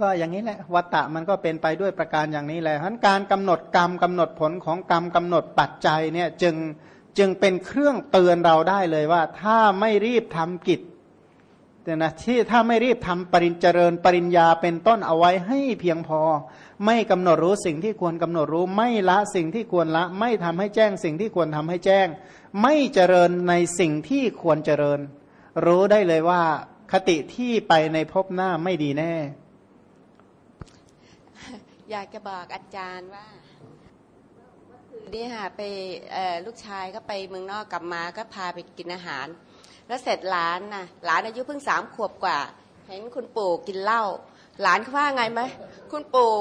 ก็อย่างนี้แหละวัตตะมันก็เป็นไปด้วยประการอย่างนี้แหละฉะนั้นการกำหนดกรรมกำหนดผลของกรรมกำหนดปัจจัยเนี่ยจึงจึงเป็นเครื่องเตือนเราได้เลยว่า ถ้าไม่รีบทำกิจเนี่นะที่ถ้าไม่รีบทำปริญเจริญปริญญาเป็นต้นเอาไว้ให้เพียงพอ ไม่กำหนดรู้สิ่งที่ควรกำหนดรู้ ไม่ละสิ่งที่ควรละ ไม่ทำให้แจ้งสิ่งที่ควรทำให้แจ้ง ไม่เจริญในสิ่งที่ควรเจริญ รู้ได้เลยว่าคติที่ไปในภพหน้าไม่ดีแน่ อยากจะบอกอาจารย์ว่านี่ค่ะไปลูกชายก็ไปเมืองนอกกลับมาก็พาไปกินอาหาร แล้วเสร็จหลานนะหลานอายุเพิ่งสามขวบกว่า เห็นคุณปู่กินเหล้าหลานเขาว่าไงไหมคุณปู่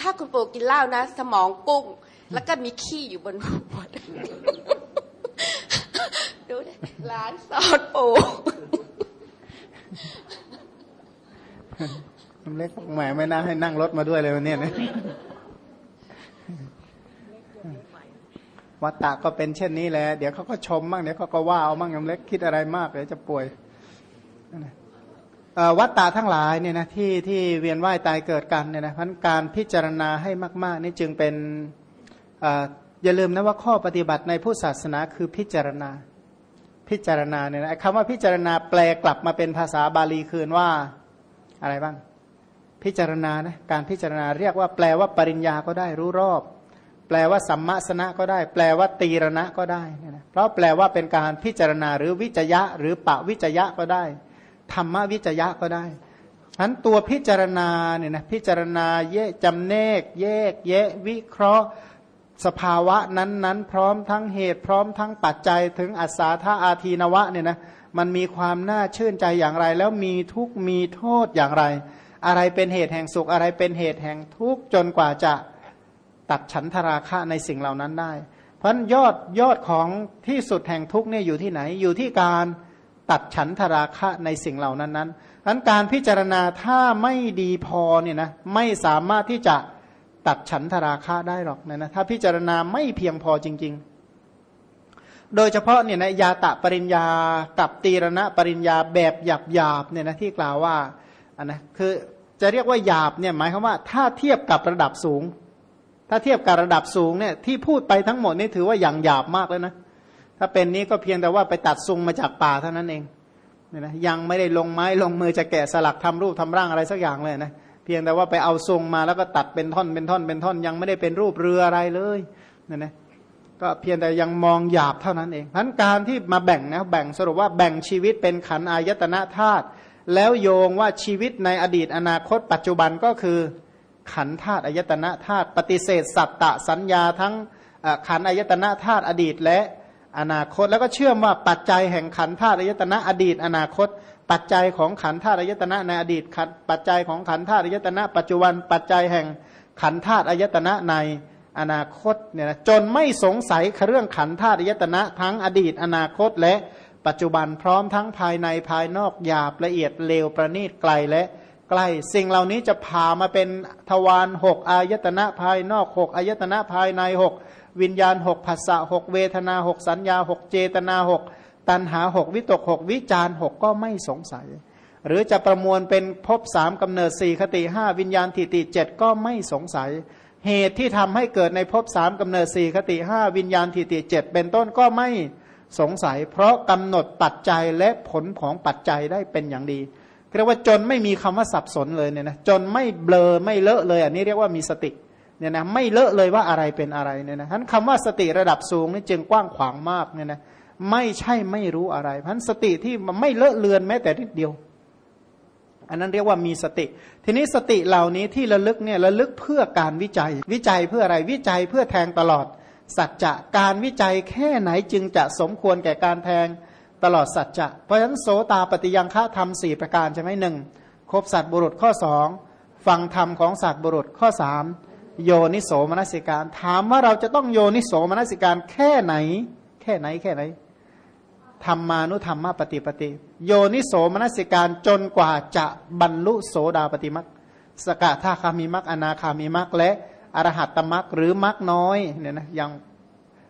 ถ้าคุณปู่กินเหล้านะ สมองกุ้ง แล้วก็มีขี้อยู่บนหัวดูหลานสอนปู่ น้ำเล็กแหมไม่น่าให้นั่งรถมาด้วยเลยวันนี้นะวัตตะก็เป็นเช่นนี้แหละเดี๋ยวเขาก็ชมมั่งเดี๋ยวเขาก็ว่าเอามั่งยมเล็กคิดอะไรมากเดี๋ยวจะป่วยวัตตะทั้งหลายเนี่ยนะที่ที่เวียนว่ายตายเกิดกันเนี่ยนะพันการพิจารณาให้มาก ๆ นี่จึงเป็นอย่าลืมนะว่าข้อปฏิบัติในผู้ศาสนาคือพิจารณาพิจารณาเนี่ยนะคำว่าพิจารณาแปลกลับมาเป็นภาษาบาลีคืนว่าอะไรบ้าง พิจารณานะการพิจารณาเรียกว่าแปลว่าปริญญาก็ได้รู้รอบ แปลว่าสัมมาสนะก็ได้ แปลว่าตีรณะก็ได้นะเพราะแปลว่าเป็นการพิจารณาหรือวิจยะ หรือปะวิจยะก็ได้ ธรรมวิจยะก็ได้ฉันตัวพิจารณาเนี่ยนะพิจารณาเยจำเนกแยกแยะวิเคราะห์ สภาวะนั้นๆ พร้อมทั้งเหตุพร้อมทั้งปัจจัยถึงอัศาธาอาทีนวะเนี่ยนะมันมีความน่าชื่นใจอย่างไร แล้วมีทุกมีโทษอย่างไร อะไรเป็นเหตุแห่งสุขอะไรเป็นเหตุแห่งทุกข์จนกว่าจะตัดฉันทราคะในสิ่งเหล่านั้นได้ เพราะยอดยอดของที่สุดแห่งทุกข์เนี่ยอยู่ที่ไหน อยู่ที่การตัดฉันทราคะในสิ่งเหล่านั้นนั้นนั้นการพิจารณาถ้าไม่ดีพอเนี่ยนะไม่สามารถที่จะตัดฉันทราคะได้หรอกนะนะถ้าพิจารณาไม่เพียงพอจริง ๆ โดยเฉพาะเนี่ยนะยาตะปริญญากับตีรณะปริญญาแบบหยาบหยาบเนี่ยนะที่กล่าวว่าอันนะคือ จะเรียกว่าหยาบเนี่ยหมายความว่า ถ้าเทียบกับระดับสูง ถ้าเทียบกับระดับสูงเนี่ยที่พูดไปทั้งหมดนี่ถือว่าอย่างหยาบมากเลยนะถ้าเป็นนี้ก็เพียงแต่ว่าไปตัดซุงมาจากป่าเท่านั้นเองเนี่ยนะยังไม่ได้ลงไม้ลงมือจะแกะสลักทำรูปทำร่างอะไรสักอย่างเลยนะเพียงแต่ว่าไปเอาซุงมาแล้วก็ตัดเป็นท่อนเป็นท่อนเป็นท่อน ยังไม่ได้เป็นรูปเรืออะไรเลยเนี่ยนะก็เพียงแต่ยังมองหยาบเท่านั้นเองพันการที่มาแบ่งนะแบ่งสรุปว่าแบ่งชีวิตเป็นขันอายตนะธาตุ แล้วโยงว่าชีวิตในอดีตอนาคต ปัจจุบันก็คือ ขันธาตุอายตนะธาตุปฏิเสธ สัตตะสัญญาทั้งขันอายตนะธาตุอดีตและอนาคต แล้วก็เชื่อมว่าปัจจัยแห่งขันธาตุอายตนะอดีต อนาคต ปัจจัยของขันธาตุอายตนะในอดีตปัจจัยของขันธาตุอายตนะ ปัจจุบันปัจจัยแห่งขันธาตุอายตนะในอนาคตเนี่ยนะจนไม่สงสัยเรื่องขันธาตุอายตนะทั้งอดีต อนาคตและ ปัจจุบันพร้อมทั้งภายในภายนอกหยาบละเอียดเลวประณีตไกลและใกล้สิ่งเหล่านี้จะพามาเป็นทวารหกอายตนะภายนอกหกอายตนะภายในหกวิญญาณหกภาษะหกเวทนาหกสัญญาหกเจตนาหกตัณหาหกวิตกหกวิจารหกก็ไม่สงสัย หรือจะประมวลเป็นภพสามกำเนิดสี่คติห้าวิญญาณทิฏฐิเจ็ดก็ไม่สงสัย เหตุที่ทำให้เกิดในภพสามกำเนิดสี่คติห้าวิญญาณทิฏฐิเจ็ดเป็นต้นก็ไม่ส สงสัย เพราะกำหนดปัจจัยและผลของปัจจัยได้เป็นอย่างดีเรียกว่าจนไม่มีคำว่าสับสนเลยเนี่ยนะจนไม่เบลอไม่เลอะเลย อันนี้เรียกว่ามีสติเนี่ยนะไม่เลอะเลยว่าอะไรเป็นอะไรเนี่ยนะท่านคำว่าสติระดับสูงนี่จึงกว้างขวางมากเนี่ยนะไม่ใช่ไม่รู้อะไรพันสติที่ไม่เลอะเลือนแม้แต่นิดเดียว อันนั้นเรียกว่ามีสติ ทีนี้สติเหล่านี้ที่ระลึกเนี่ยระลึกเพื่อการวิจัย วิจัยเพื่ออะไรวิจัยเพื่อแทงตลอด สัจจะการวิจัยแค่ไหนจึงจะสมควรแก่การแทงตลอดสัจจะ เพราะฉะนั้นโสตาปฏิยังฆาธรรมสี่ประการใช่ไหมหนึ่งครบสัตบุรุษข้อสองฟังธรรมของสัตบุรุษข้อสามโยนิโสมนสิการ ถามว่าเราจะต้องโยนิโสมนสิการแค่ไหน แค่ไหนแค่ไหนธรรมานุธรรมปฏิปฏิ โยนิโสมนสิการจนกว่าจะบรรลุโสดาปฏิมักสกทาคามีมักอนาคามีมักและ อรหัตตมักหรือมักน้อยเนี่ยนะยัง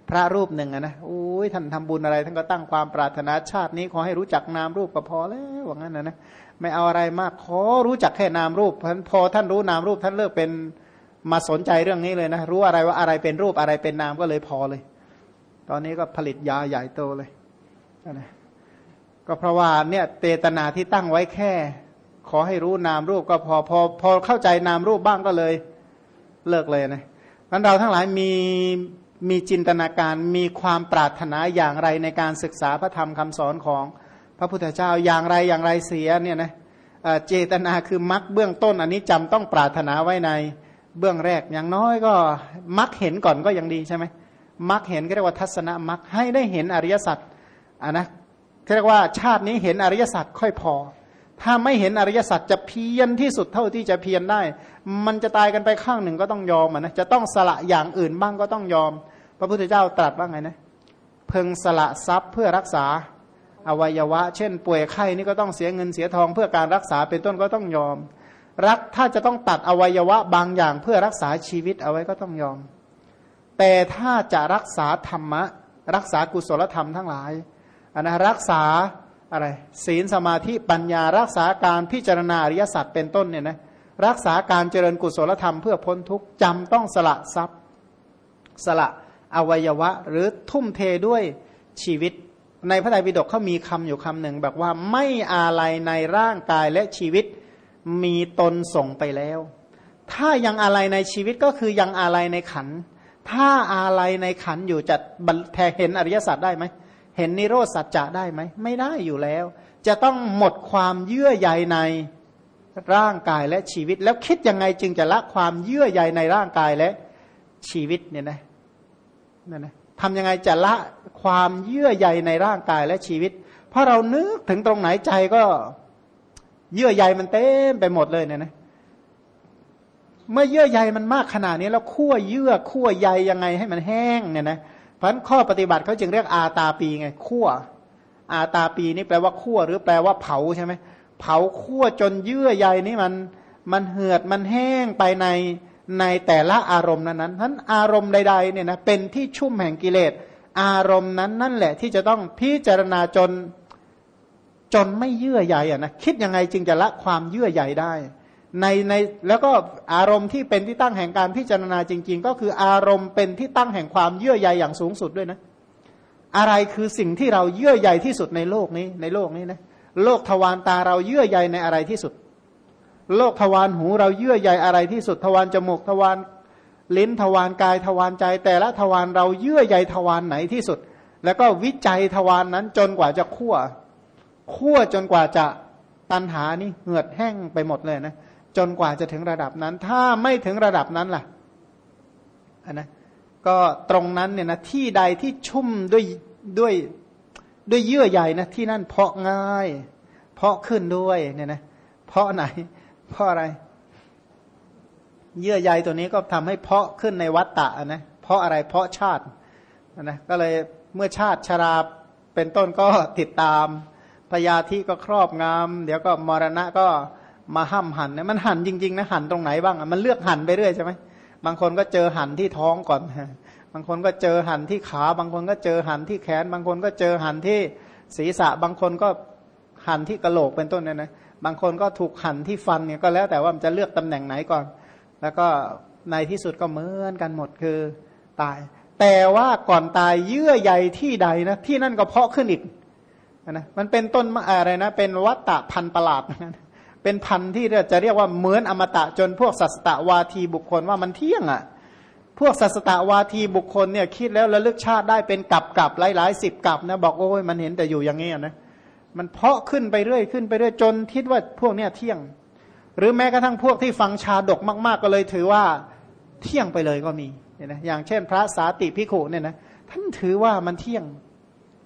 พระรูปหนึ่งนะโอ้ยท่านทำบุญอะไร ท่านก็ตั้งความปรารถนาชาตินี้ขอให้รู้จักนามรูปก็พอแล้วว่างั้นนะนะไม่เอาอะไรมากขอรู้จักแค่นามรูปพอท่านรู้นามรูปท่านเลิกเป็นมาสนใจเรื่องนี้เลยนะรู้อะไรว่าอะไรเป็นรูปอะไรเป็นนามก็เลยพอเลย ตอนนี้ก็ผลิตยาใหญ่โตเลยนะก็เพราะว่าเนี่ยเตตนาที่ตั้งไว้แค่ ขอให้รู้นามรูปก็พอพอพอเข้าใจนามรูปบ้างก็เลย เลิกเลยนะนั้นเราทั้งหลายมีมีจินตนาการมีความปรารถนาอย่างไรในการศึกษาพระธรรมคำสอนของพระพุทธเจ้าอย่างไรอย่างไรเสียเนี่ยนะเจตนาคือมรรคเบื้องต้นอันนี้จำต้องปรารถนาไว้ในเบื้องแรกอย่างน้อยก็มักเห็นก่อนก็ยังดีใช่ไหมมักเห็นก็เรียกว่าทัศนะมักให้ได้เห็นอริยสัจอะนะเรียกว่าชาตินี้เห็นอริยสัจค่อยพอ ถ้าไม่เห็นอริยสัจจะเพียรที่สุดเท่าที่จะเพียรได้ มันจะตายกันไปข้างหนึ่งก็ต้องยอมนะจะต้องสละอย่างอื่นบ้างก็ต้องยอม พระพุทธเจ้าตรัสว่าไงนะเพึงสละทรัพย์เพื่อรักษาอวัยวะ เช่น ป่วยไข้นี่ก็ต้องเสียเงินเสียทองเพื่อการรักษาเป็นต้นก็ต้องยอม รักถ้าจะต้องตัดอวัยวะบางอย่างเพื่อรักษาชีวิตเอาไว้ก็ต้องยอม แต่ถ้าจะรักษาธรรมะ รักษากุศลธรรมทั้งหลายอันนะรักษาอะไรศีลสมาธิปัญญารักษาการพิจารณาอริยสัจเป็นต้นเนี่ยนะ รักษาการเจริญกุศลธรรมเพื่อพ้นทุกข์จำต้องสละทรัพย์ สละอวัยวะ หรือทุ่มเทด้วยชีวิต ในพระไตรปิฎกเขามีคำอยู่คำหนึ่งแบบว่าไม่อาลัยในร่างกายและชีวิตมีตนส่งไปแล้ว ถ้ายังอะไรในชีวิตก็คือยังอะไรในขัน ถ้าอะไรในขันอยู่จะแทเห็นอริยสัจได้ไหมเห็นนิโรธสัจจะได้ไหมไม่ได้อยู่แล้ว จะต้องหมดความเยื่อใยใน ร่างกายและชีวิต แล้วคิดยังไงจึงจะละความเยื่อใยในร่างกายและชีวิตเนี่ยนะนั่นนะทำยังไงจะละความเยื่อใยในร่างกายและชีวิต เพราะเรานึกถึงตรงไหนใจก็เยื่อใยมันเต็มไปหมดเลยเนี่ยนะเมื่อเยื่อใยมันมากขนาดนี้แล้วคั่วเยื่อคั่วใยยังไงให้มันแห้งเนี่ยนะเพราะฉะนั้นข้อปฏิบัติเขาจึงเรียกอาตาปีไงคั่วอาตาปีนี่แปลว่าคั่วหรือแปลว่าเผาใช่ไหม เผาคั่วจนเยื่อใยนี่มัน มันเหือดมันแห้งไปในในแต่ละอารมณ์นั้นนั้นอารมณ์ใดๆเนี่ยนะเป็นที่ชุ่มแห่งกิเลส อารมณ์นั้นนั่นแหละที่จะต้องพิจารณาจนจนไม่เยื่อใยอะนะคิดยังไงจึงจะละความเยื่อใยได้ ในในแล้วก็อารมณ์ที่เป็นที่ตั้งแห่งการพิจารณาจริง ๆ ก็คืออารมณ์เป็นที่ตั้งแห่งความเยื่อใยอย่างสูงสุดด้วยนะ อะไรคือสิ่งที่เราเยื่อใยที่สุดในโลกนี้ในโลกนี้นะ โลกทวารตาเราเยื่อใยในอะไรที่สุด โลกทวารหูเราเยื่อใยอะไรที่สุด ทวารจมูกทวารลิ้นทวารกายทวารใจ แต่ละทวารเราเยื่อใยทวารไหนที่สุด แล้วก็วิจัยทวารนนั้นจนกว่าจะคั่วคั่วจนกว่าจะตันหานี่เหือดแห้งไปหมดเลยนะจนกว่าจะถึงระดับนั้น ถ้าไม่ถึงระดับนั้นล่ะนนะก็ตรงนั้นเนี่ยนะที่ใดที่ชุ่มด้วยด้วย ด้วยเยื่อใยนะที่นั่นเพาะง่าย เพาะขึ้นด้วยเนี่ยนะเพาะไหน เพาะอะไร เยื่อใยตัวนี้ก็ทำให้เพาะขึ้นในวัตตะนะเพาะอะไรเพาะชาตินะก็เลยเมื่อชาติชราเป็นต้นก็ติดตามพยาธิก็ครอบงำเดี๋ยวก็มรณะก็มาห้ามหันเนี่ยมันหันจริงๆนะหันตรงไหนบ้างมันเลือกหันไปเรื่อยใช่ไหมบางคนก็เจอหันที่ท้องก่อน บางคนก็เจอหันที่ขา บางคนก็เจอหันที่แขน บางคนก็เจอหันที่ศีรษะ บางคนก็หันที่กระโหลกเป็นต้นเนี่ยนะบางคนก็ถูกหันที่ฟันเนี่ยก็แล้วแต่ว่ามันจะเลือกตำแหน่งไหนก่อน แล้วก็ในที่สุดก็เหมือนกันหมดคือตาย แต่ว่าก่อนตายเยื่อใยที่ใดนะที่นั่นก็เพาะขึ้นอีกนะมันเป็นต้นอะไรนะ เป็นวัตตะพันประหลาดเป็นพันที่จะเรียกว่าเหมือนอมตะจนพวกสัสตวาทีบุคคลว่ามันเที่ยงอะ พวกสัสตวาทีบุคคลเนี่ยคิดแล้วระลึกชาติได้เป็นกับกับหลายหลายสิบกับนะบอกโอ้ยมันเห็นแต่อยู่อย่างนี้นะมันเพาะขึ้นไปเรื่อยขึ้นไปเรื่อยจนคิดว่าพวกเนี้ยเที่ยง หรือแม้กระทั่งพวกที่ฟังชาดกมาก ๆ ก็เลยถือว่าเที่ยงไปเลยก็มีเนี่ยนะอย่างเช่น พระสาติพิขุเนี่ยนะท่านถือว่ามันเที่ยง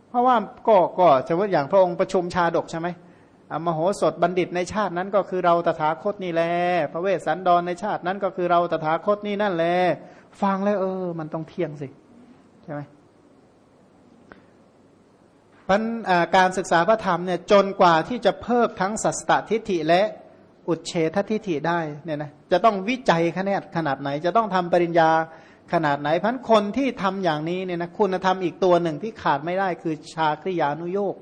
เพราะว่าก็ก็จะว่าอย่างพระองค์ประชุมชาดกใช่ไหมมโหสถบัณฑิตในชาตินั้นก็คือเราตถาคตนี่แหละพระเวสสันดรในชาตินั้นก็คือเราตถาคตนี่นั่นแหละ ฟังแล้วเออ มันต้องเที่ยงสิ ใช่ไหมพันการศึกษาพระธรรมเนี่ยจนกว่าที่จะเพิกทั้งสัสตทิฏฐิและอุเฉททิฏฐิได้เนี่ยนะจะต้องวิจัยขนาดขนาดไหน จะต้องทำปริญญาขนาดไหนพันคนที่ทำอย่างนี้เนี่ยนะคุณธรรมอีกตัวหนึ่งที่ขาดไม่ได้คือชาคริยานุโยก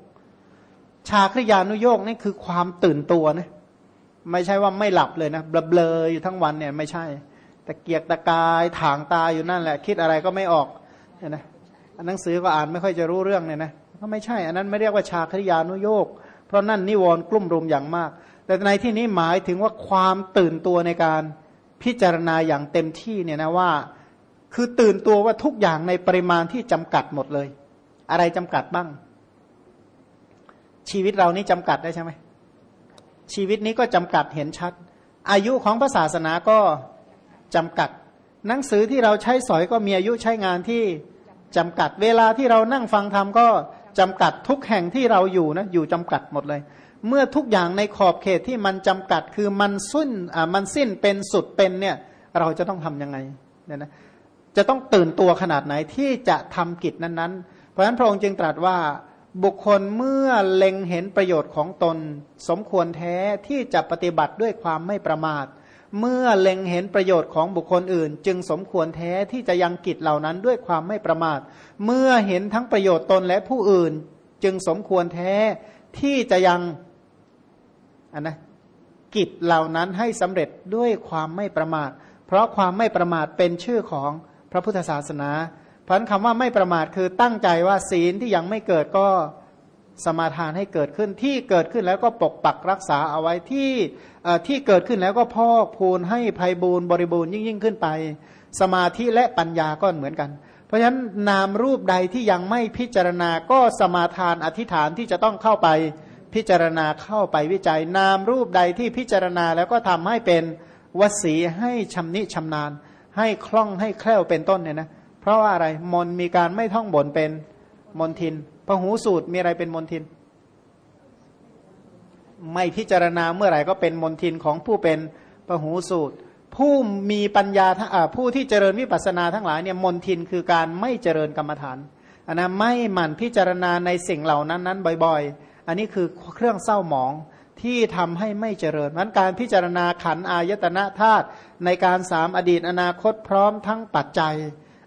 ชาคริยานุโยกนี่คือความตื่นตัวนะไม่ใช่ว่าไม่หลับเลยนะเบลอๆอยู่ทั้งวันเนี่ยไม่ใช่ ตะเกียกตะกายถางตาอยู่นั่นแหละ คิดอะไรก็ไม่ออกเนี่ยนะหนังสือก็อ่านไม่ค่อยจะรู้เรื่องเนี่ยนะก็ไม่ใช่ อันนั้นไม่เรียกว่าชาคริยานุโยกเพราะนั่นนิวรณ์กลุ่มรุมอย่างมาก แต่ในที่นี้หมายถึงว่าความตื่นตัวในการพิจารณาอย่างเต็มที่เนี่ยนะว่า คือตื่นตัวว่าทุกอย่างในปริมาณที่จำกัดหมดเลย อะไรจำกัดบ้าง ชีวิตเรานี้จำกัดได้ใช่ไหมชีวิตนี้ก็จำกัดเห็นชัด อายุของพระศาสนาก็ จำกัด หนังสือที่เราใช้สอยก็มีอายุใช้งานที่จำกัด เวลาที่เรานั่งฟังธรรมก็จำกัดทุกแห่งที่เราอยู่นะอยู่จำกัดหมดเลย เมื่อทุกอย่างในขอบเขตที่มันจำกัดคือมันสิ้นอ่ามันสิ้นเป็นสุดเป็นเนี่ยเราจะต้องทํำยังไงเนี่ยนะจะต้องตื่นตัวขนาดไหนที่จะทำกิจนั้นๆ เพราะฉะนั้นพระองค์จึงตรัสว่าบุคคลเมื่อเล็งเห็นประโยชน์ของตน สมควรแท้ที่จะปฏิบัติด้วยความไม่ประมาท เมื่อเล็งเห็นประโยชน์ของบุคคลอื่น จึงสมควรแท้ที่จะยังกิจเหล่านั้นด้วยความไม่ประมาท เมื่อเห็นทั้งประโยชน์ตนและผู้อื่น จึงสมควรแท้ที่จะยังอันนะกิจเหล่านั้นให้สำเร็จด้วยความไม่ประมาท เพราะความไม่ประมาทเป็นชื่อของพระพุทธศาสนา เพราะคำว่าไม่ประมาทคือตั้งใจว่าศีลที่ยังไม่เกิดก็ สมาทานให้เกิดขึ้นที่เกิดขึ้นแล้วก็ปกปักรักษาเอาไว้ที่ที่เกิดขึ้นแล้วก็พอกพูนให้ภัยบูรณ์บริบูรณ์ยิ่งยิ่งขึ้นไป สมาธิและปัญญาก็เหมือนกัน เพราะฉะนั้นนามรูปใดที่ยังไม่พิจารณาก็สมาทานอธิษฐานที่จะต้องเข้าไปพิจารณาเข้าไปวิจัย นามรูปใดที่พิจารณาแล้วก็ทำให้เป็นวสีให้ชำนิชำนาญ ให้คล่องให้แคล่วเป็นต้นเนี่ยนะเพราะว่าอะไรมนมีการไม่ท่องบนเป็น มนทินพหูสูตรมีอะไรเป็นมนทิน ไม่พิจารณาเมื่อไหร่ก็เป็นมนทินของผู้เป็นพหูสูตร ผู้มีปัญญาผู้ที่เจริญวิปัสสนาทั้งหลายเนี่ยมนทินคือการไม่เจริญกรรมฐานอันนะไม่หมั่นพิจารณาในสิ่งเหล่านั้นนั้นบ่อยๆ อันนี้คือเครื่องเศร้าหมองที่ทำให้ไม่เจริญมันการพิจารณาขันอายตนะธาตุในการสามอดีตอนาคตพร้อมทั้งปัจจัย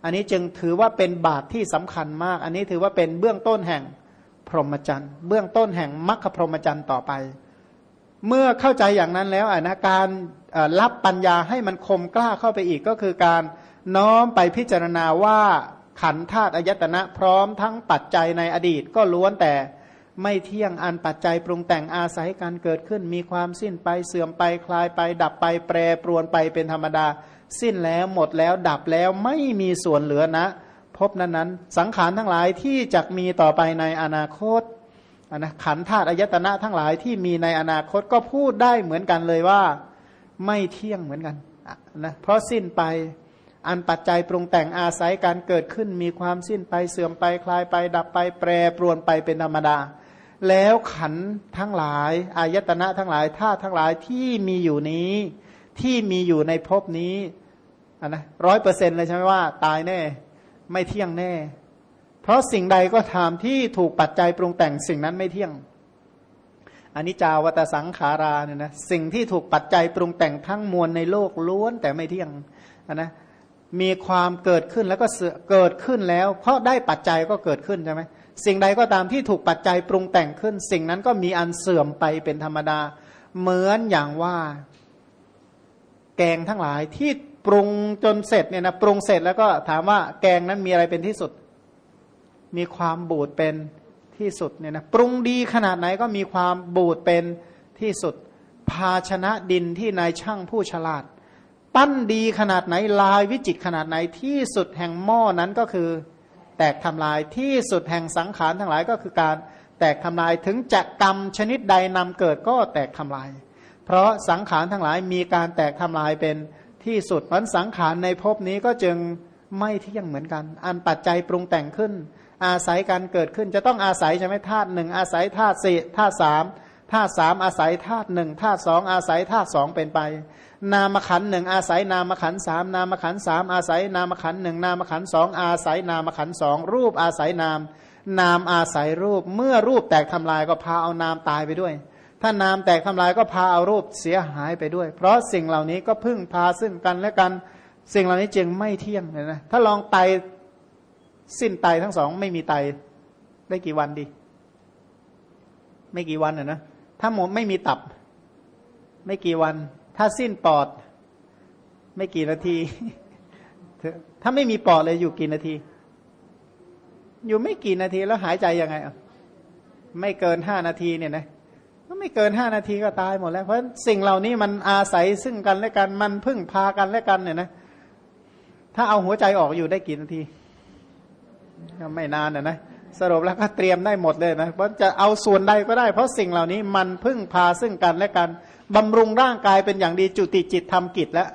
อันนี้จึงถือว่าเป็นบาตรที่สำคัญมาก อันนี้ถือว่าเป็นเบื้องต้นแห่งพรหมจรรย์ เบื้องต้นแห่งมรรคพรหมจรรย์ต่อไป เมื่อเข้าใจอย่างนั้นแล้วอนะการรับปัญญาให้มันคมกล้าเข้าไปอีกก็คือการน้อมไปพิจารณาว่าขันธาตุอายตนะพร้อมทั้งปัจจัยในอดีตก็ล้วนแต่ไม่เที่ยงอันปัจจัยปรุงแต่งอาศัยการเกิดขึ้น มีความสิ้นไปเสื่อมไปคลายไป ดับไปแปรปรวนไปเป็นธรรมดา สิ้นแล้วหมดแล้วดับแล้วไม่มีส่วนเหลือนะพบนั้นนั้นสังขารทั้งหลายที่จะมีต่อไปในอนาคตนะขันธาตุอายตนะทั้งหลายที่มีในอนาคตก็พูดได้เหมือนกันเลยว่า ไม่เที่ยงเหมือนกันนะเพราะสิ้นไปอันปัจจัยปรุงแต่งอาศัยการเกิดขึ้นมีความสิ้นไปเสื่อมไปคลายไป ดับไป แปรปรวนไปเป็นธรรมดา แล้วขันทั้งหลายอายตนะทั้งหลายธาตุทั้งหลายที่มีอยู่นี้ ที่มีอยู่ในภพนี้นนะร้อยเปอร์เซ็นต์เลยใช่ไหมว่า ตายแน่ ไม่เที่ยงแน่ เพราะสิ่งใดก็ตามที่ถูกปัจจัยปรุงแต่งสิ่งนั้นไม่เที่ยงอันนี้จาวัตสังขาราเนี่ยนะสิ่งที่ถูกปัจจัยปรุงแต่งทั้งมวลในโลกล้วนแต่ไม่เที่ยงนนะมีความเกิดขึ้นแล้วก็เกิดขึ้นแล้ว เพราะได้ปัจจัยก็เกิดขึ้นใช่ไหมสิ่งใดก็ตามที่ถูกปัจจัยปรุงแต่งขึ้น สิ่งนั้นก็มีอันเสื่อมไปเป็นธรรมดา เหมือนอย่างว่า แกงทั้งหลายที่ปรุงจนเสร็จเนี่ยนะปรุงเสร็จแล้วก็ถามว่าแกงนั้นมีอะไรเป็นที่สุด มีความบูดเป็นที่สุดเนี่ยนะปรุงดีขนาดไหนก็มีความบูดเป็นที่สุด ภาชนะดินที่นายช่างผู้ฉลาด ปั้นดีขนาดไหนลายวิจิตขนาดไหนที่สุดแห่งหม้อนั้นก็คือ แตกทำลายที่สุดแห่งสังขารทั้งหลายก็คือการแตกทำลายถึงจะกรรมชนิดใดนำเกิดก็แตกทำลาย เพราะสังขารทั้งหลายมีการแตกทำลายเป็นที่สุดมันสังขารในภพนี้ก็จึงไม่เที่ยงเหมือนกัน อันปัจจัยปรุงแต่งขึ้น อาศัยการเกิดขึ้นจะต้องอาศัยใช่ไหมธาตุหนึ่งอาศัยธาตุสี่ธาตุสามธาตุสามอาศัยธาตุหนึ่งธาตุสองอาศัยธาตุสองเป็นไป นามขันหนึ่งอาศัยนามขันสามนามขันสามอาศัยนามขันหนึ่งนามขันสองอาศัยนามขันสองรูปอาศัยนาม นามอาศัยรูปเมื่อรูปแตกทำลายก็พาเอานามตายไปด้วย ถ้านามแตกทำลายก็พาเอารูปเสียหายไปด้วย เพราะสิ่งเหล่านี้ก็พึ่งพาซึ่งกันและกันสิ่งเหล่านี้จึงไม่เที่ยงเลยนะถ้าลองไตสิ้นไตทั้งสองไม่มีไตได้กี่วันดี ไม่กี่วันอะนะถ้าหมดไม่มีตับ ไม่กี่วัน ถ้าสิ้นปอด ไม่กี่นาที ถ้าไม่มีปอดเลยอยู่กี่นาที อยู่ไม่กี่นาทีแล้วหายใจยังไงอะไม่เกินห้านาทีเนี่ยนะ ก็ไม่เกินห้านาทีก็ตายหมดแล้ว เพราะสิ่งเหล่านี้มันอาศัยซึ่งกันและกันมันพึ่งพากันและกันเนี่ยนะ ถ้าเอาหัวใจออกอยู่ได้กี่นาทีก็ไม่นานนะนะสรุปแล้วก็เตรียมได้หมดเลยนะเพราะจะเอาส่วนใดก็ได้ เพราะสิ่งเหล่านี้มันพึ่งพาซึ่งกันและกันบำรุงร่างกายเป็นอย่างดีจุติจิตทำกิจแล้ว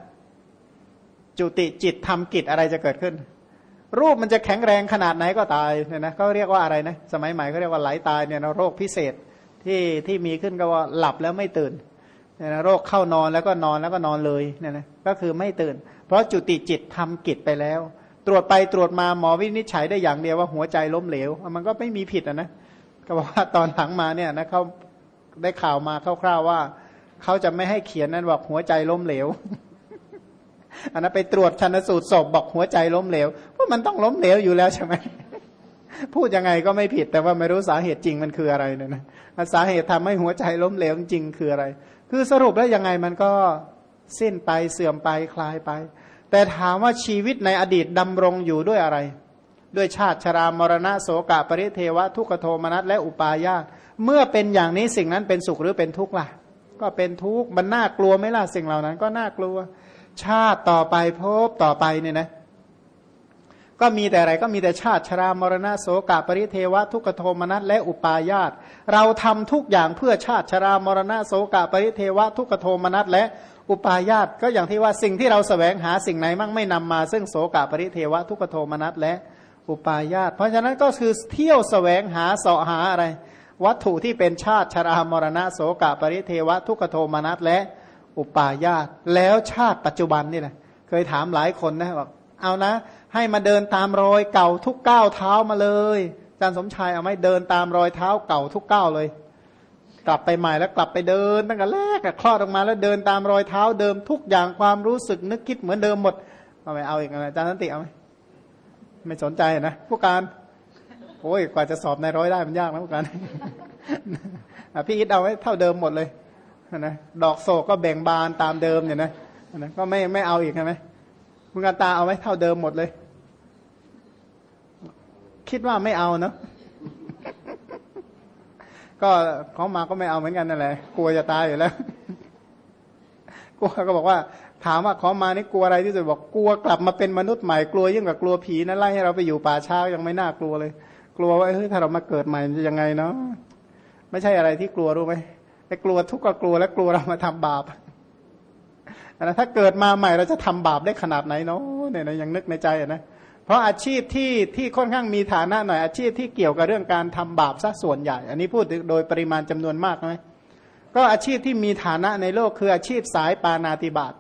จุติจิตทำกิจอะไรจะเกิดขึ้น รูปมันจะแข็งแรงขนาดไหนก็ตายเนี่ยนะเขาเรียกว่าอะไรนะ สมัยใหม่เขาเรียกว่าไหลตายเนี่ยนะโรคพิเศษ ที่ที่มีขึ้นก็ว่าหลับแล้วไม่ตื่นเนี่ยนะโรคเข้านอนแล้วก็นอนแล้วก็นอนเลยเนี่ยนะก็คือไม่ตื่น เพราะจุติจิตทำกิจไปแล้ว ตรวจไปตรวจมาหมอวินิจฉัยได้อย่างเดียวว่าหัวใจล้มเหลว มันก็ไม่มีผิดนะก็บอกว่าตอนหลังมาเนี่ยนะเขาได้ข่าวมาคร่าวๆว่าเขาจะไม่ให้เขียนนั้นบอกหัวใจล้มเหลวอันนั้นไปตรวจชันสูตรศพบอกหัวใจล้มเหลวเพราะมันต้องล้มเหลวอยู่แล้วใช่ไหม พูดยังไงก็ไม่ผิด แต่ว่าไม่รู้สาเหตุจริงมันคืออะไรเนี่ยนะสาเหตุทำให้หัวใจล้มเหลวจริงคืออะไร คือสรุปแล้วยังไงมันก็สิ้นไปเสื่อมไปคลายไป แต่ถามว่าชีวิตในอดีตดำรงอยู่ด้วยอะไร ด้วยชาติชรามรณะโสกะปริเทวะทุกขโทมนัสและอุปาญาตเมื่อเป็นอย่างนี้สิ่งนั้นเป็นสุขหรือเป็นทุกข์ล่ะ ก็เป็นทุกข์มันน่ากลัวไหมล่ะสิ่งเหล่านั้น ก็น่ากลัว ชาติต่อไปพบต่อไปเนี่ยนะ ก็มีแต่อะไรก็มีแต่ชาติชรามรณะโสกาปริเทวะทุกขโทมนัสและอุปาญาตเราทำทุกอย่างเพื่อชาติชรามรณะโสกาปริเทวะทุกขโทมนัสและอุปาญาตก็อย่างที่ว่าสิ่งที่เราแสวงหาสิ่งไหนมั่งไม่นำมา ซึ่งโสกาปริเทวะทุกขโทมนัสและอุปาญาตเพราะฉะนั้นก็คือเที่ยวแสวงหาเสาะหาอะไร วัตถุที่เป็นชาติชรามรณะโสกาปริเทวะทุกขโทมนัสและอุปาญาตแล้วชาติปัจจุบันนี่แหละเคยถามหลายคนนะบอกเอานะ ให้มาเดินตามรอยเก่าทุกก้าวเท้ามาเลยอาจารย์สมชายเอาไหมเดินตามรอยเท้าเก่าทุกก้าวเลย กลับไปใหม่แล้วกลับไปเดินตั้งแต่แรกคลอดออกมาแล้วเดินตามรอยเท้าเดิมทุกอย่างความรู้สึกนึกคิดเหมือนเดิมหมดเอาไหมเอาอีกอาจารย์สันติเอาไหมไม่สนใจนะผู้การโอ้ยกว่าจะสอบในร้อยได้มันยากนะผู้การพี่อิดเอาไว้เท่าเดิมหมดเลยนะดอกโศกก็แบ่งบานตามเดิมเนี่ยนะนะก็ไม่ไม่เอาอีกใช่ไหมคุณกาตาเอาไว้เท่าเดิมหมดเลย คิดว่าไม่เอาเนาะก็เขามาก็ไม่เอาเหมือนกันนั่นแหละกลัวจะตายอยู่แล้วกลัวก็บอกว่า ถามว่าขอมานี่กลัวอะไรที่สุดบอกกลัวกลับมาเป็นมนุษย์ใหม่กลัวยิ่งกว่ากลัวผีนะไล่ให้เราไปอยู่ป่าช้ายังไม่น่ากลัวเลย กลัวว่าเฮ้ยถ้าเรามาเกิดใหม่จะยังไงเนาะไม่ใช่อะไรที่กลัวรู้ไหมไอ้กลัวทุกข์ก็กลัวและกลัวเรามาทำบาปนะถ้าเกิดมาใหม่เราจะทำบาปได้ขนาดไหนเนาะเนี่ยนะยังนึกในใจนะ เพราะอาชีพที่ที่ค่อนข้างมีฐานะหน่อยอาชีพที่เกี่ยวกับเรื่องการทำบาปซะส่วนใหญ่ อันนี้พูดโดยปริมาณจำนวนมากไหมก็อาชีพที่มีฐานะในโลกคืออาชีพสายปานาติบาต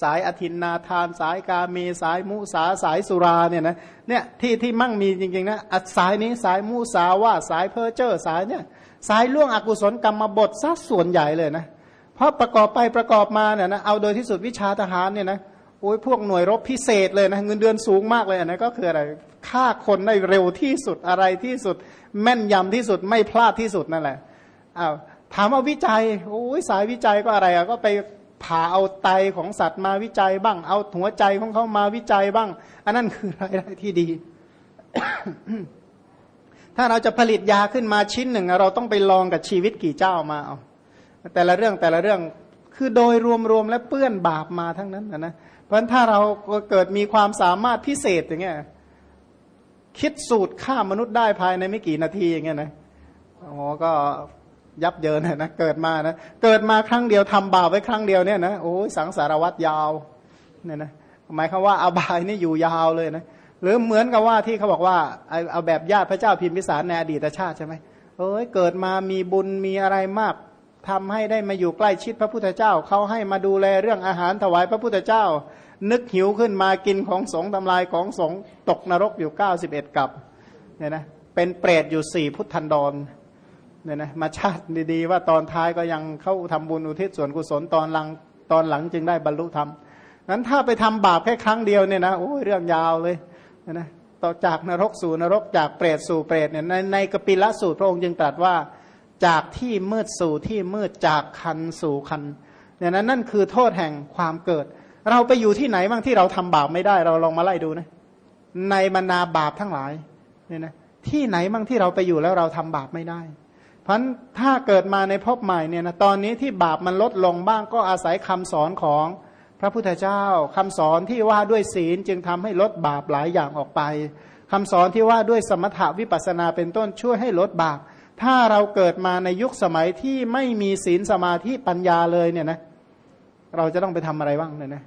สายอธินนาทาน สายกาเมสายมุสาสายสุราเนี่ยนะเนี่ยที่ที่มั่งมีจริงๆนะสายนี้สายมุสาว่าสายเพอเจอร์สายเนี่ยสายล่วงอกุศลกรรมบทซะส่วนใหญ่เลยนะเพราะประกอบไปประกอบมาเนี่ยนะเอาโดยที่สุดวิชาทหารเนี่ยนะ โอ้ยพวกหน่วยรบพิเศษเลยนะเงินเดือนสูงมากเลยอันะก็คืออะไรฆ่าคนได้เร็วที่สุดอะไรที่สุด แม่นยำที่สุดไม่พลาดที่สุดนั่นแหละอ้าวถามว่าวิจัยโอ้ยสายวิจัยก็อะไรอะก็ไปผ่าเอาไตของสัตว์มาวิจัยบ้าง เอาหัวใจของเขามาวิจัยบ้าง อันนั้นคือรายได้ที่ดี ถ้าเราจะผลิตยาขึ้นมาชิ้นหนึ่ง เราต้องไปลองกับชีวิตกี่เจ้ามาเอาแต่ละเรื่องแต่ละเรื่องคือโดยรวมๆและเปื้อนบาปมาทั้งนั้นนะ เพราะถ้าเราเกิดมีความสามารถพิเศษอย่างเงี้ยคิดสูตรฆ่ามนุษย์ได้ภายในไม่กี่นาทีอย่างเงี้ยนะอ๋อก็ยับเยินนะเกิดมานะเกิดมาครั้งเดียวทำบาปไว้ครั้งเดียวเนี่ยนะโอ้ยสังสารวัตรยาวเนี่ยนะหมายควาว่าอบายนี่อยู่ยาวเลยนะหรือเหมือนกับว่าที่เขาบอกว่าเอาแบบญาติพระเจ้าพิมพิสารในอดีตชาติใช่ไหมเอ้ยเกิดมามีบุญมีอะไรมาก ทำให้ได้มาอยู่ใกล้ชิดพระพุทธเจ้าเขาให้มาดูแลเรื่องอาหารถวายพระพุทธเจ้า นึกหิวขึ้นมากินของสงทำลายของสงตกนรกอยู่เก้าสิบเอ็ดกับเนี่ยนะเป็นเปรตอยู่สี่พุทธันดรเนี่ยนะมาชาติดีๆ ว่าตอนท้ายก็ยังเข้าทำบุญอุทิศส่วนกุศลตอนหลังตอนหลังจึงได้บรรลุธรรมนั้นถ้าไปทำบาปแค่ครั้งเดียวเนี่ยนะโอ้ยเรื่องยาวเลยนะต่อจากนรกสู่นรกจากเปรตสู่เปรตเนี่ยในในกปิละสูตรพระองค์จึงตรัสว่า จากที่มืดสู่ที่มืดจากคันสู่คันเนี่ยนะนั่นคือโทษแห่งความเกิด เราไปอยู่ที่ไหนบ้างที่เราทำบาปไม่ได้ เราลองมาไล่ดูนะในบรรดาบาปทั้งหลายเนี่ยนะที่ไหนบ้างที่เราไปอยู่แล้วเราทำบาปไม่ได้ เพราะถ้าเกิดมาในภพใหม่เนี่ยนะตอนนี้ที่บาปมันลดลงบ้างก็อาศัยคำสอนของพระพุทธเจ้าคำสอนที่ว่าด้วยศีลจึงทำให้ลดบาปหลายอย่างออกไปคำสอนที่ว่าด้วยสมถะวิปัสนาเป็นต้นช่วยให้ลดบาป ถ้าเราเกิดมาในยุคสมัยที่ไม่มีศีลสมาธิปัญญาเลยเนี่ยนะเราจะต้องไปทำอะไรบ้างเนี่ยนะ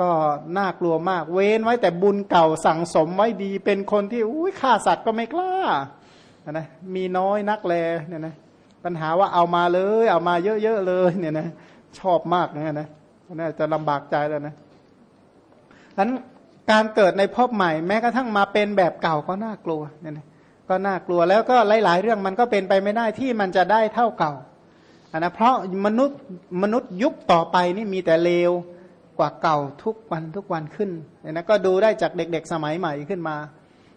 ก็น่ากลัวมาก เว้นไว้แต่บุญเก่าสั่งสมไว้ดีเป็นคนที่อุ้ยฆ่าสัตว์ก็ไม่กล้านะมีน้อยนักแลเนี่ยนะปัญหาว่าเอามาเลย เอามาเยอะๆเลยเนี่ยนะชอบมากเนี่ยนะน่าจะลำบากใจแล้วนะนั้นการเกิดในภพใหม่แม้กระทั่งมาเป็นแบบเก่าก็น่ากลัวเนี่ยนะ ก็น่ากลัวแล้วก็หลาย ๆ เรื่องมันก็เป็นไปไม่ได้ที่มันจะได้เท่าเก่าอันนะเพราะมนุษย์มนุษย์ยุคต่อไปนี่มีแต่เลวกว่าเก่าทุกวันทุกวันขึ้นนะก็ดูได้จากเด็ก ๆ สมัยใหม่ขึ้นมา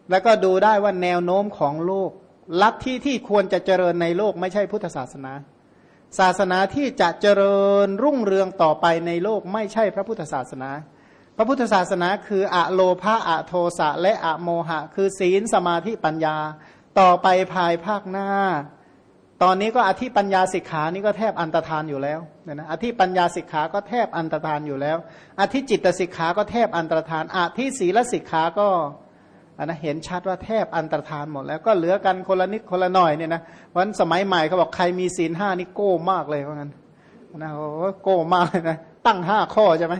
แล้วก็ดูได้ว่าแนวโน้มของโลกลัทธิที่ควรจะเจริญในโลกไม่ใช่พุทธศาสนา ศาสนาที่จะเจริญรุ่งเรืองต่อไปในโลกไม่ใช่พระพุทธศาสนา ระพุทธศาสนาคืออะโลภะอะโทสะและอะโมหะ คือศีลสมาธิปัญญา ต่อไปภายภาคหน้า ตอนนี้ก็อธิปัญญาสิกขานี่ก็แทบอันตรธานอยู่แล้วเนี่ยนะอธิปัญญาสิกขาก็แทบอันตรธานอยู่แล้ว อธิจิตสิกขาก็แทบอันตรธานอธิศีลสิกขาก็อันนะเห็นชัดว่าแทบอันตรธานหมดแล้วก็เหลือกันคนละนิดคนละหน่อยเนี่ยนะวันสมัยใหม่เขาบอกใครมีศีลห้านี่โก้มากเลยเพราะงั้นนะโอ้โก้มากเลยนะตั้งห้าข้อใช่ไหม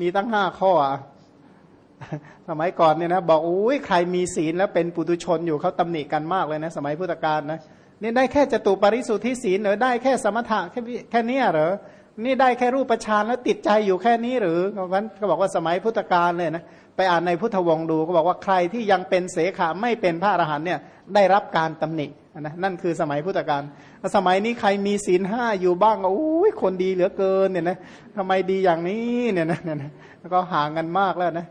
มีตั้งห้าข้ออะสมัยก่อนเนี่ยนะบอกอุ้ยใครมีศีลแล้วเป็นปุตุชนอยู่เขาตำหนิกันมากเลยนะ สมัยพุทธกาลนะนี่ได้แค่จตุปริสุทธิศีลหรือได้แค่สมถะแค่แค่นี้เหรอนี่ได้แค่รูปฌานแล้วติดใจอยู่แค่นี้หรือเพราะฉะนั้นเขาบอกว่าสมัยพุทธกาลเลยนะไปอ่านในพุทธวงศ์ดูก็บอกว่าใครที่ยังเป็นเสขาไม่เป็นพระอรหันเนี่ยได้รับการตำหนิ นะนั่นคือสมัยพุทธกาลสมัยนี้ใครมีศีลห้าอยู่บ้างโอ้ยคนดีเหลือเกินเนี่ยนะทำไมดีอย่างนี้เนี่ยนะเนี่ยนะแล้วก็ห่างกันมากแล้วนะ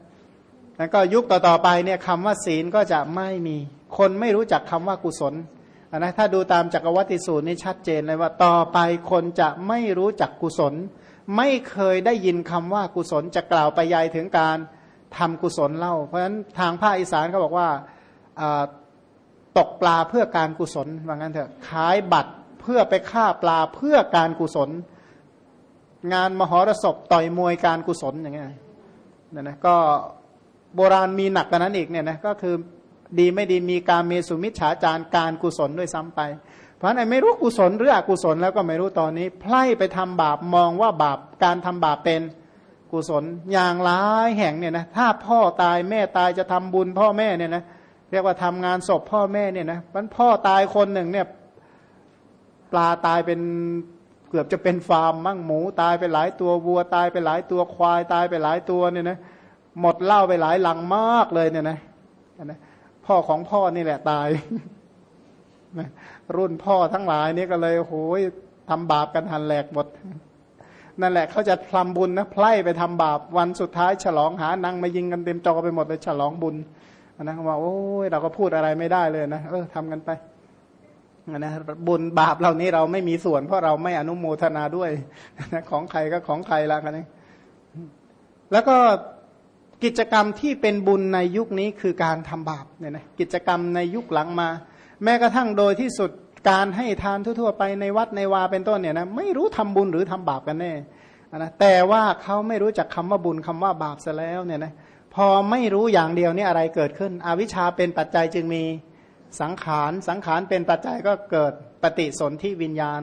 แล้วก็ยุคต่อๆไปเนี่ยคำว่าศีลก็จะไม่มี คนไม่รู้จักคำว่ากุศลนะถ้าดูตามจักรวัติสูตรนี่ชัดเจนเลยว่าต่อไปคนจะไม่รู้จักกุศล ไม่เคยได้ยินคำว่ากุศลจะกล่าวไปยายถึงการทำกุศลเล่า เพราะฉะนั้นทางภาคอีสานเขาบอกว่า ตกปลาเพื่อการกุศลว่างั้นเถอะขายบัตรเพื่อไปฆ่าปลาเพื่อการกุศล งานมหรสพต่อยมวยการกุศลอย่างเงี้ยนะนะก็โบราณมีหนักกว่านั้นอีกเนี่ยนะก็คือดีไม่ดีมีการเมสุมิจฉาจารการกุศลด้วยซ้ำไป เพราะไหนไม่รู้กุศลหรืออกุศลแล้วก็ไม่รู้ตอนนี้ไพร่ไปทำบาปมองว่าบาปการทำบาปเป็นกุศลอย่างร้ายแห่งเนี่ยนะถ้าพ่อตายแม่ตายจะทำบุญพ่อแม่เนี่ยนะ เรียกว่าทำงานศพพ่อแม่เนี่ยนะมันพ่อตายคนหนึ่งเนี่ยปลาตายเป็นเกือบจะเป็นฟาร์มมั่งหมูตายไปหลายตัววัวตายไปหลายตัวควายตายไปหลายตัวเนี่ยนะหมดเหล้าไปหลายหลังมากเลยเนี่ยนะนะพ่อของพ่อนี่แหละตายรุ่นพ่อทั้งหลายนี่ก็เลยโอ้ยทำบาปกันหันแหลกหมด นั่นแหละเขาจะทำบุญนะไพร่ไปทำบาปวันสุดท้ายฉลองหานางมายิงกันเต็มจอไปหมดเลยฉลองบุญ นะเขาโอ้ยเราก็พูดอะไรไม่ได้เลยนะเออทำกันไปนะบุญบาปเหล่านี้เราไม่มีส่วน เพราะเราไม่อนุโมทนาด้วยนะของใครก็ของใครละกันนี้แล้วก็กิจกรรมที่เป็นบุญในยุคนี้คือการทำบาปเนี่ยนะกิจกรรมในยุคหลังมา แม้กระทั่งโดยที่สุดการให้ทานทั่วๆไปในวัดในวาเป็นต้นเนี่ยนะไม่รู้ทำบุญหรือทำบาปกันแน่นะแต่ว่าเขาไม่รู้จักคำว่าบุญคำว่าบาปซะแล้วเนี่ยนะ พอไม่รู้อย่างเดียวนี่อะไรเกิดขึ้น อวิชชาเป็นปัจจัยจึงมีสังขาร สังขารเป็นปัจจัยก็เกิดปฏิสนธิวิญญาณ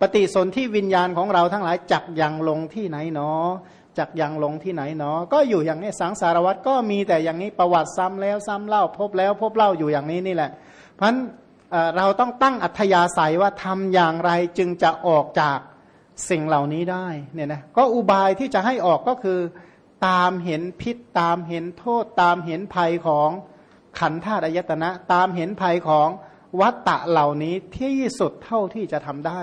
ปฏิสนธิวิญญาณของเราทั้งหลายจักยังลงที่ไหนเนาะจักยังลงที่ไหนเนาะก็อยู่อย่างนี้สังสารวัตรก็มีแต่อย่างนี้ประวัติซ้ำแล้วซ้ำเล่า พบแล้วพบเล่าอยู่อย่างนี้นี่แหละ เพราะฉะนั้นเราต้องตั้งอัธยาศัยว่าทำอย่างไรจึงจะออกจากสิ่งเหล่านี้ได้เนี่ยนะก็อุบายที่จะให้ออกก็คือ ตามเห็นพิษตามเห็นโทษตามเห็นภัยของขันธาตุอายตนะ ตามเห็นภัยของวัตตะเหล่านี้ที่สุดเท่าที่จะทำได้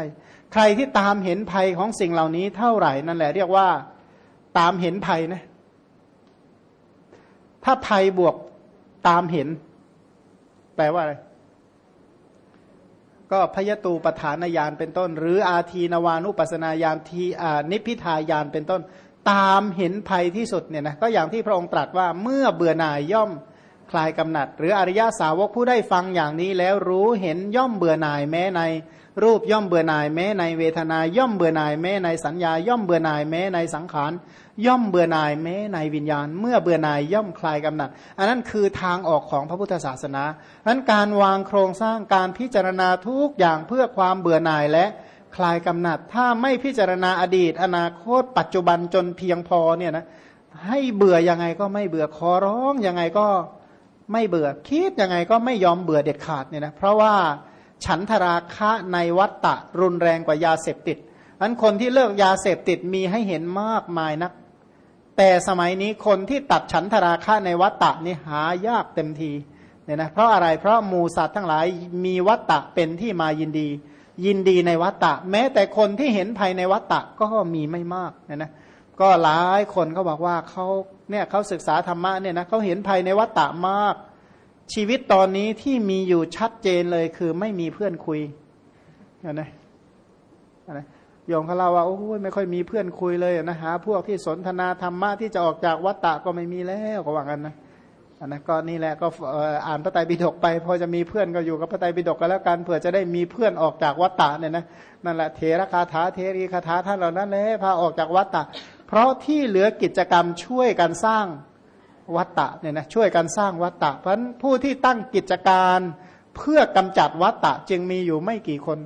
ใครที่ตามเห็นภัยของสิ่งเหล่านี้เท่าไหร่นั่นแหละ เรียกว่าตามเห็นภัยนะ ถ้าภัยบวกตามเห็น แปลว่าอะไร ก็พยตูปฐานญาณเป็นต้น หรืออาทีนวานุปัสนาญาณทีนิพิทายานเป็นต้น ตามเห็นภัยที่สุดเนี่ยนะก็อย่างที่พระองค์ตรัสว่าเมื่อเบื่อหน่ายย่อมคลายกำหนัด หรืออริยาสาวกผู้ได้ฟังอย่างนี้แล้วรู้เห็นย่อมเบื่อหน่ายแม้ใน รูปย่อมเบื่อหน่ายแม้ในเวทนา ย่อมเบื่อหน่ายแม้ในสัญญา ย่อมเบื่อหน่ายแม้ในสังขารย่อมเบื่อหน่ายแม้ในวิญญาณ เมื่อเบื่อหน่ายย่อมคลายกำหนัด อันนั้นคือทางออกของพระพุทธศาสนาอันการวางโครงสร้างการพิจารณาทุกอย่างเพื่อความเบื่อหน่ายและ คลายกำหนัด ถ้าไม่พิจารณาอดีต อนาคต ปัจจุบันจนเพียงพอเนี่ยนะให้เบื่อยังไงก็ไม่เบื่อขอร้องยังไงก็ไม่เบื่อคิดยังไงก็ไม่ยอมเบื่อเด็ดขาดเนี่ยนะเพราะว่าฉันทราคะในวัตตะรุนแรงกว่ายาเสพติดอันคนที่เลิกยาเสพติดมีให้เห็นมากมายนัก แต่สมัยนี้คนที่ตัดฉันทราคะในวัตตะนี่หายากเต็มทีเนี่ยนะเพราะอะไรเพราะมูสัตว์ทั้งหลายมีวัตตะเป็นที่มายินดี ยินดีในวัตตะ แม้แต่คนที่เห็นภัยในวัตตะก็มีไม่มากนี่ยนะก็หลายคนเขาบอกว่าเขาเนี่ยเขาศึกษาธรรมะเนี่ยนะเขาเห็นภัยในวัตตะมาก ชีวิตตอนนี้ที่มีอยู่ชัดเจนเลยคือไม่มีเพื่อนคุยนะนะยองเขาเล่าว่าโอ้ยไม่ค่อยมีเพื่อนคุยเลยนะหาพวกที่สนทนาธรรมะที่จะออกจากวัตตะก็ไม่มีแล้วก็ว่ากันนะ อันนั้นก็นี่แหละก็อ่านพระไตรปิฎกไป พอจะมีเพื่อนก็อยู่กับพระไตรปิฎกกันแล้วกันเผื่อจะได้มีเพื่อนออกจากวัตตะเนี่ยนะนั่นแหละเทระคาถาเทรีคาถาท่านเหล่านั้นเลยพาออกจากวัตตะเพราะที่เหลือกิจกรรมช่วยกันสร้างวัตตะเนี่ยนะช่วยกันสร้างวัตตะ เพราะผู้ที่ตั้งกิจการเพื่อกำจัดวัตตะจึงมีอยู่ไม่กี่คน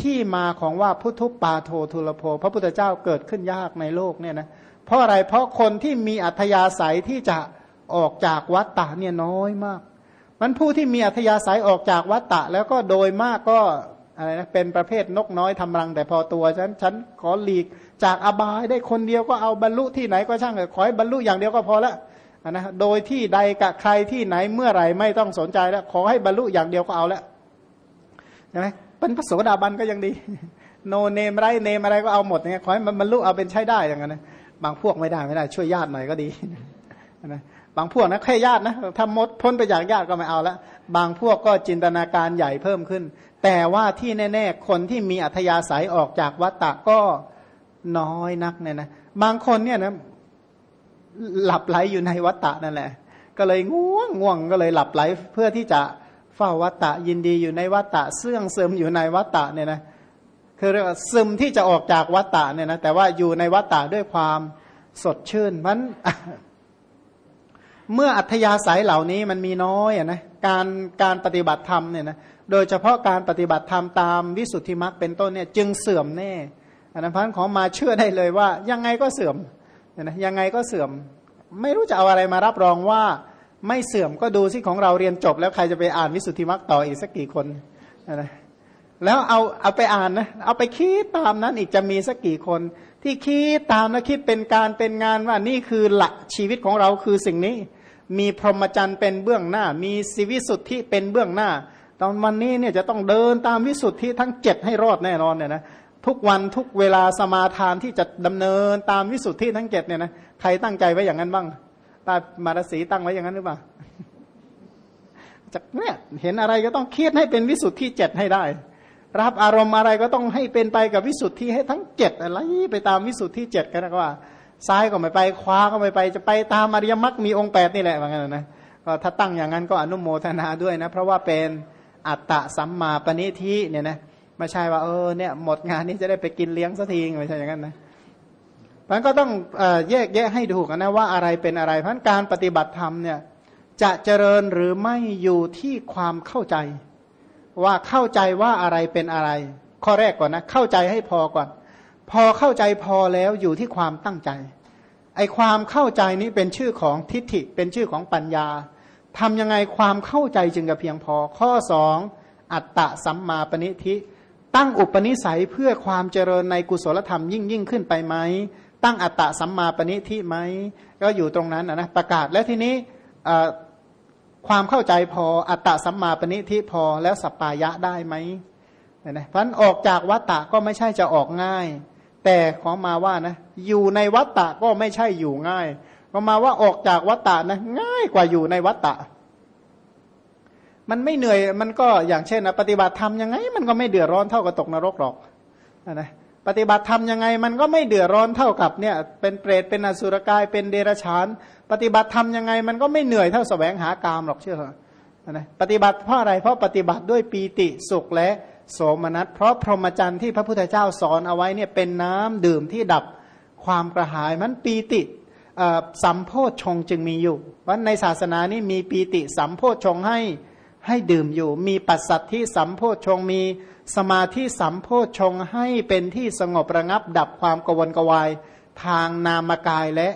ที่มาของว่าพุทธุปาโททุลโภ พระพุทธเจ้าเกิดขึ้นยากในโลกเนี่ยนะเพราะอะไรเพราะคนที่มีอัธยาศัยที่จะ ออกจากวัตตะเนี่ยน้อยมาก มันผู้ที่มีอัธยาศัยออกจากวัตตะ แล้วก็โดยมากก็อะไรนะเป็นประเภทนกน้อยทำรังแต่พอตัวฉันฉันขอหลีกจากอบายได้คนเดียวก็เอาบรรลุที่ไหนก็ช่างเลยขอให้บรรลุอย่างเดียวก็พอละนะโดยที่ใดกับใครที่ไหนเมื่อไหร่ไม่ต้องสนใจแล้ว ขอให้บรรลุอย่างเดียวก็เอาล้วใช่ไหมเป็นพระโสดาบันก็ยังดี โนเนมไรเนมอะไรก็เอาหมดเนี่ยขอให้มันบรรลุเอาเป็นใช้ได้อย่างนั้นนะบางพวกไม่ได้ไม่ได้ช่วยญาติหน่อยก็ดีนะางพวกนะแค่ญาตินะถ้ามดพ้นไปจากญาติก็ไม่เอาละบางพวกก็จินตนาการใหญ่เพิ่มขึ้น แต่ว่าที่แน่ ๆ คนที่มีอัธยาศัยออกจากวัตตะก็น้อยนักเนี่ยนะบางคนเนี่ยนะหลับไหลอยู่ในวัตตะนั่นแหละ ก็เลยง่วงง่วงก็เลยหลับไหลเพื่อที่จะเฝ้าวัตตะยินดีอยู่ในวัตตะเสื่องซึมอยู่ในวัตตะเนี่ยนะคือเรียกว่าซึมที่จะออกจากวัตตะเนี่ยนะแต่ว่าอยู่ในวัตตะด้วยความสดชื่นมัน เมื่ออัธยาศัยเหล่านี้มันมีน้อยนะการการปฏิบัติธรรมเนี่ยนะโดยเฉพาะการปฏิบัติธรรมตามวิสุทธิมรรคเป็นต้นเนี่ยจึงเสื่อมแน่อันนั้นพันของมาเชื่อได้เลยว่ายังไงก็เสื่อมนะยังไงก็เสื่อม ไม่รู้จะเอาอะไรมารับรองว่าไม่เสื่อมก็ดูสิของเราเรียนจบ แล้วใครจะไปอ่านวิสุทธิมรรคต่ออีกสักกี่คนนะแล้วเอาเอาไปอ่านนะเอาไปคิดตามนั้นอีกจะมีสักกี่คน ที่คิดตามนะคิดเป็นการเป็นงานว่านี่คือหลักชีวิตของเราคือสิ่งนี้ มีพรหมจรรย์เป็นเบื้องหน้า มีสิวิสุทธิเป็นเบื้องหน้า ตอนวันนี้เนี่ยจะต้องเดินตามวิสุทธิทั้งเจ็ดให้รอดแน่นอนเนี่ยนะทุกวันทุกเวลาสมาทานที่จะดำเนินตามวิสุทธิทั้งเจ็ดเนี่ยนะใครตั้งใจไว้อย่างนั้นบ้างตามารสีตั้งไว้อย่างนั้นหรือเปล่าจากเนี่ยเห็นอะไรก็ต้องคิดให้เป็นวิสุทธิเจ็ดให้ได้ รับอารมณ์อะไรก็ต้องให้เป็นไปกับวิสุทธิให้ทั้งเจ็ดอะไรไปตามวิสุทธิเจ็ดกันนะว่า ซ้ายก็ไม่ไปขวาก็ไม่ไปจะไปตามอริยมรรคมีองค์แปดนี่แหละว่างั้นนะก็ถ้าตั้งอย่างนั้นก็อนุโมทนาด้วยนะ เพราะว่าเป็นอัตตะสัมมาปณิทิเนี่ยนะไม่ใช่ว่าเออเนี่ยหมดงานนี้จะได้ไปกินเลี้ยงสักทีไม่ใช่อย่างนั้นนะมันก็ต้องแยกแยะให้ถูกนะว่าอะไรเป็นอะไร เพราะการปฏิบัติธรรมเนี่ยจะเจริญหรือไม่อยู่ที่ความเข้าใจ ว่าเข้าใจว่าอะไรเป็นอะไร ข้อแรกก่อนนะเข้าใจให้พอก่อน พอเข้าใจพอแล้วอยู่ที่ความตั้งใจ ไอความเข้าใจนี้เป็นชื่อของทิฏฐิ เป็นชื่อของปัญญาทำยังไงความเข้าใจจึงจะเพียงพอ ข้อสองอัตตะสัมมาปณิทิตั้งอุปนิสัยเพื่อความเจริญในกุศลธรรมยิ่งยิ่งขึ้นไปไหม ตั้งอัตตะสัมมาปณิทิไหม ก็อยู่ตรงนั้นนะประกาศและทีนี้ความเข้าใจพออัตตะสัมมาปณิทิพอแล้วสัปปายะได้ไหมนะเพราะออกจากวัตตะก็ไม่ใช่จะออกง่าย แต่ของมาว่านะอยู่ในวัตตะก็ไม่ใช่อยู่ง่ายก็มาว่าออกจากวัตตะนะง่ายกว่าอยู่ในวัตตะ มันไม่เหนื่อยมันก็อย่างเช่นนะปฏิบัติธรรมยังไง มันก็ไม่เดือดร้อนเท่ากับตกนรกหรอกนะปฏิบัติธรรมยังไง มันก็ไม่เดือดร้อนเท่ากับเนี่ย เป็นเปรตเป็นอสุรกายเป็นเดรัจฉาน ปฏิบัติธรรมยังไง มันก็ไม่เหนื่อยเท่าแสวงหากามหรอกเชื่อเหรอนะปฏิบัติเพราะอะไรเพราะปฏิบัติด้วยปีติสุขและ โสมนัส เพราะพรหมจรรย์ที่พระพุทธเจ้าสอนเอาไว้เนี่ยเป็นน้ำดื่มที่ดับความกระหายมันปีติสัมโพชฌงจึงมีอยู่ว่าในศาสนานี้มีปีติสัมโพชฌงให้ให้ดื่มอยู่ มีปัสสัตที่สัมโพชฌงมีสมาธิสัมโพชฌงให้เป็นที่สงบระงับ ดับความกวนกวาย ทางนามกายและ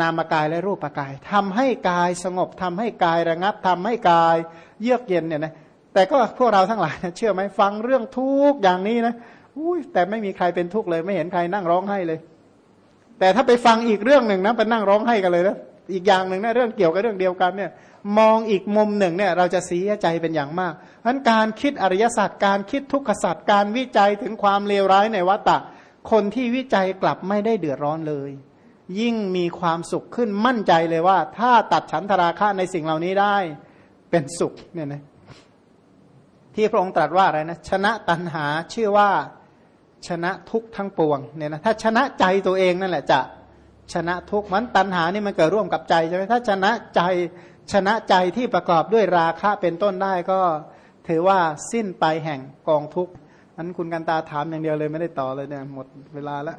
นามกายและรูปกายทำให้กายสงบทำให้กายระงับทำให้กายเยือกเย็นเนี่ยนะ แต่ก็พวกเราทั้งหลายเชื่อไหมฟังเรื่องทุกอย่างนี้นะอุ้ยแต่ไม่มีใครเป็นทุกข์เลย ไม่เห็นใครนั่งร้องไห้เลย แต่ถ้าไปฟังอีกเรื่องหนึ่งนะไปนั่งร้องไห้กันเลยนะอีกอย่างหนึ่งนะเรื่องเกี่ยวกับเรื่องเดียวกันเนี่ย มองอีกมุมหนึ่งเนี่ย เราจะเสียใจเป็นอย่างมากเพราะการคิดอริยศาสตร์การคิดทุกขศาสตร์การวิจัยถึงความเลวร้ายในวัฏฏะคนที่วิจัยกลับไม่ได้เดือดร้อนเลย ยิ่งมีความสุขขึ้นมั่นใจเลยว่า ถ้าตัดฉันทราคะในสิ่งเหล่านี้ได้เป็นสุขเนี่ยนะ ที่พระองค์ตรัสว่าอะไรนะชนะตัณหาชื่อว่าชนะทุกทั้งปวงเนี่ยนะถ้าชนะใจตัวเองนั่นแหละจะชนะทุกมันตัณหานี่มันเกิดร่วมกับใจใช่ไหมถ้าชนะใจชนะใจที่ประกอบด้วยราคะเป็นต้นได้ก็ถือว่าสิ้นไปแห่งกองทุกนั้นคุณกันตาถามอย่างเดียวเลยไม่ได้ต่อเลยเนี่ยหมดเวลาแล้ว